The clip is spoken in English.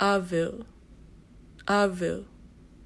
Avil, Avil.